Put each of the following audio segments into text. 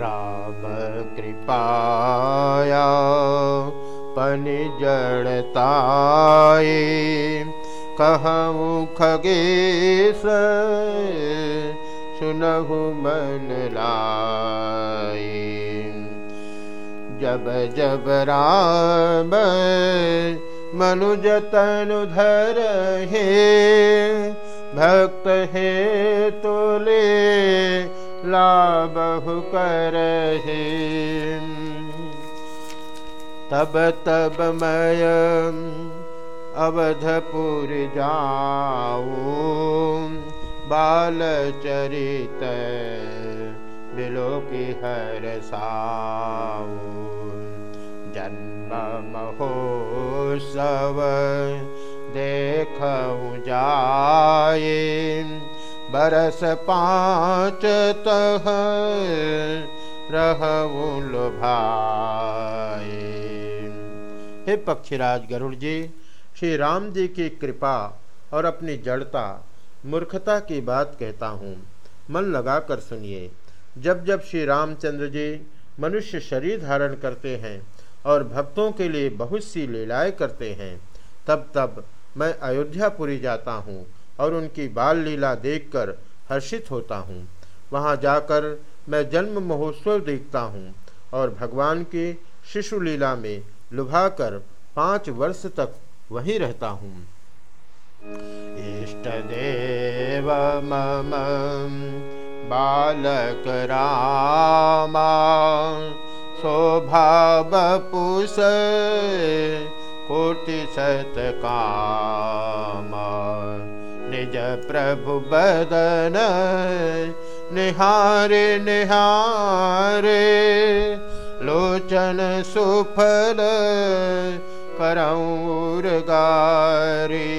राम कृपाया पनि जड़ताए कहूँ खगेश सुनहु मन लाए जब जब राम मनुज तनु धर हे भक्त हे तोले लाबहु कर तब तब मय अवधपुर जाऊँ बाल चरित बिलो की हर साऊ जन्म महोत्सव देख जाए। बरस पाँच तह भाई हे पक्षीराज गरुड़ जी, श्री राम जी की कृपा और अपनी जड़ता, मूर्खता की बात कहता हूँ। मन लगाकर सुनिए। जब जब श्री रामचंद्र जी मनुष्य शरीर धारण करते हैं और भक्तों के लिए बहुत सी लीलाएँ करते हैं, तब तब मैं अयोध्यापुरी जाता हूँ और उनकी बाल लीला देखकर हर्षित होता हूँ। वहाँ जाकर मैं जन्म महोत्सव देखता हूँ और भगवान की शिशु लीला में लुभाकर पाँच वर्ष तक वहीं रहता हूँ। इष्ट देव मम बालक रामा शोभा बपुष कोटि निज प्रभु बदन निहारे निहारे लोचन सुफल करौर गारी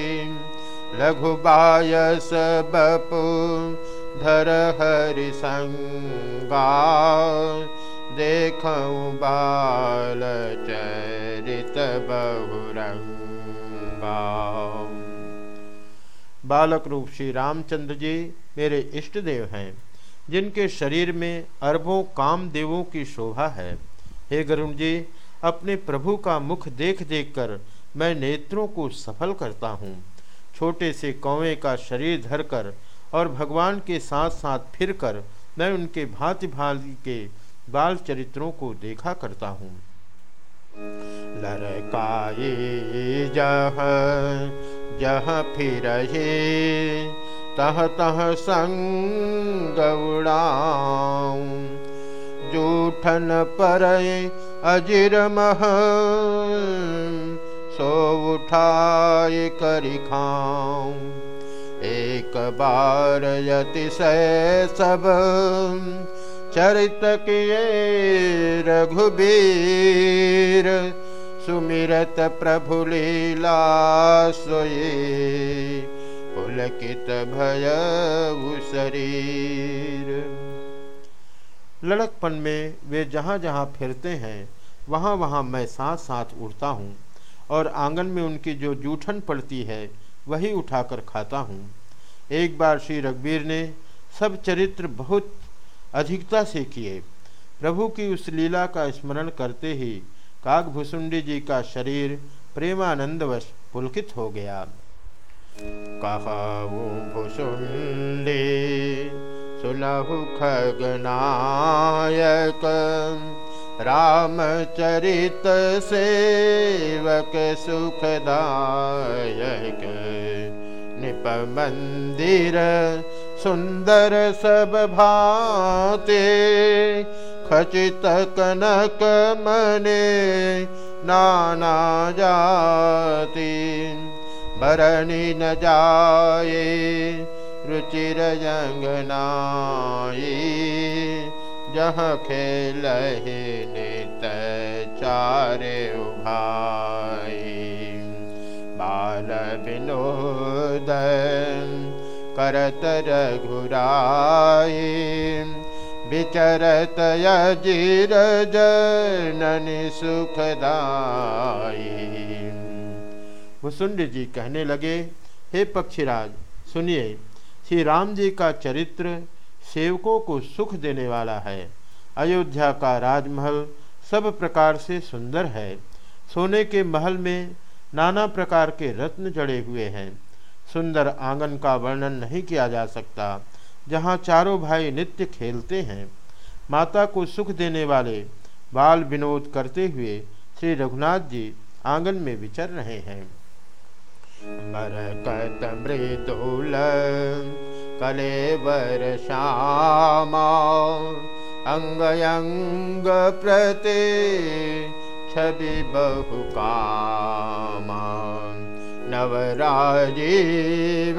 लघु बायस बपु धर हरि संगा देखूँ बाल चरित बहुरंगा बालक रूप श्री रामचंद्र जी मेरे इष्ट देव हैं, जिनके शरीर में अरबों काम देवों की शोभा है। हे गरुण जी, अपने प्रभु का मुख देख देख कर मैं नेत्रों को सफल करता हूँ। छोटे से कौवे का शरीर धरकर और भगवान के साथ साथ फिरकर मैं उनके भांति भांति के बाल चरित्रों को देखा करता हूँ। लड़काए जह जह फिर तह तह संग जूठन पर अजिर मह। सो उठाए करी खाऊं। एक बार यतिशय सब। चरित किए रघुबीर। सुमिरत प्रभु लीला सोये पुलकित भय शरीर। लड़कपन में वे जहाँ जहाँ फिरते हैं वहाँ वहाँ मैं साथ साथ उड़ता हूँ और आँगन में उनकी जो जूठन पड़ती है, वही उठाकर खाता हूँ। एक बार श्री रघुवीर ने सब चरित्र बहुत अधिकता से किए। प्रभु की उस लीला का स्मरण करते ही काकभुसुंडी जी का शरीर प्रेमानंदवश पुलकित हो गया। कहु भुसुंडी सुनहु खगनायक, रामचरित सेवक, सुखदायक निप मंदिर सुंदर सब भाते खचित कनक मने नाना जाति भरणी न जाए रुचिर बाल विनोद करत रघुराई विचरत यजीर जननि सुखदाई भुसुंड जी कहने लगे, हे पक्षीराज, सुनिए श्री राम जी का चरित्र सेवकों को सुख देने वाला है। अयोध्या का राजमहल सब प्रकार से सुंदर है। सोने के महल में नाना प्रकार के रत्न जड़े हुए हैं। सुंदर आँगन का वर्णन नहीं किया जा सकता। जहाँ चारों भाई नित्य खेलते हैं। माता को सुख देने वाले बाल विनोद करते हुए श्री रघुनाथ जी आँगन में विचर रहे हैं। मरकत मृदुल, कलेवर श्यामा अंग प्रति, छवि बहु कामा, नवराजीव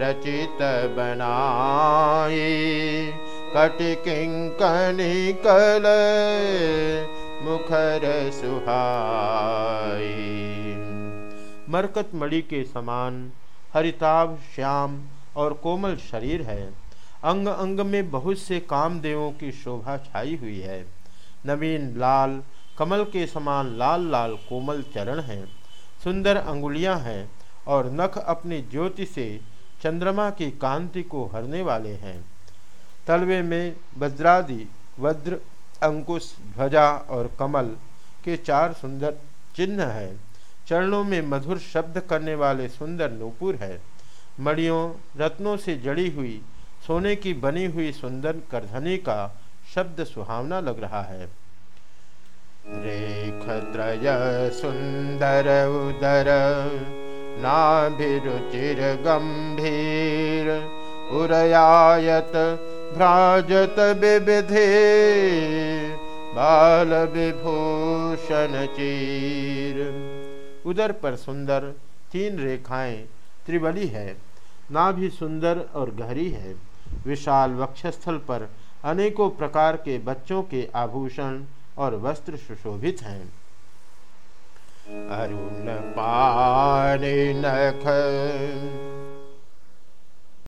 रचित बनाई। कटिकिङ्कनि कल मुखर सुहाई। मरकत मणि के समान हरिताभ श्याम और कोमल शरीर है। अंग अंग में बहुत से कामदेवों की शोभा छाई हुई है। नवीन लाल, कमल के समान लाल लाल कोमल चरण हैं। सुंदर अंगुलियाँ हैं और नख अपनी ज्योति से चंद्रमा की कांति को हरने वाले हैं। तलवे में वज्रादि, वज्र, अंकुश, ध्वजा और कमल के चार सुंदर चिन्ह हैं। चरणों में मधुर शब्द करने वाले सुंदर नूपुर है। मड़ियों रत्नों से जड़ी हुई, सोने की बनी हुई सुंदर करधनी का शब्द सुहावना लग रहा है। रेखत्रय सुंदर उदर नाभिरुचिर गंभीर उरयायत भ्राजत विविधे बाल विभूषण चीर। उदर पर सुंदर तीन रेखाएँ त्रिवली है ना भी सुंदर और गहरी है। विशाल वक्षस्थल पर अनेकों प्रकार के बच्चों के आभूषण और वस्त्र सुशोभित हैं। अरुण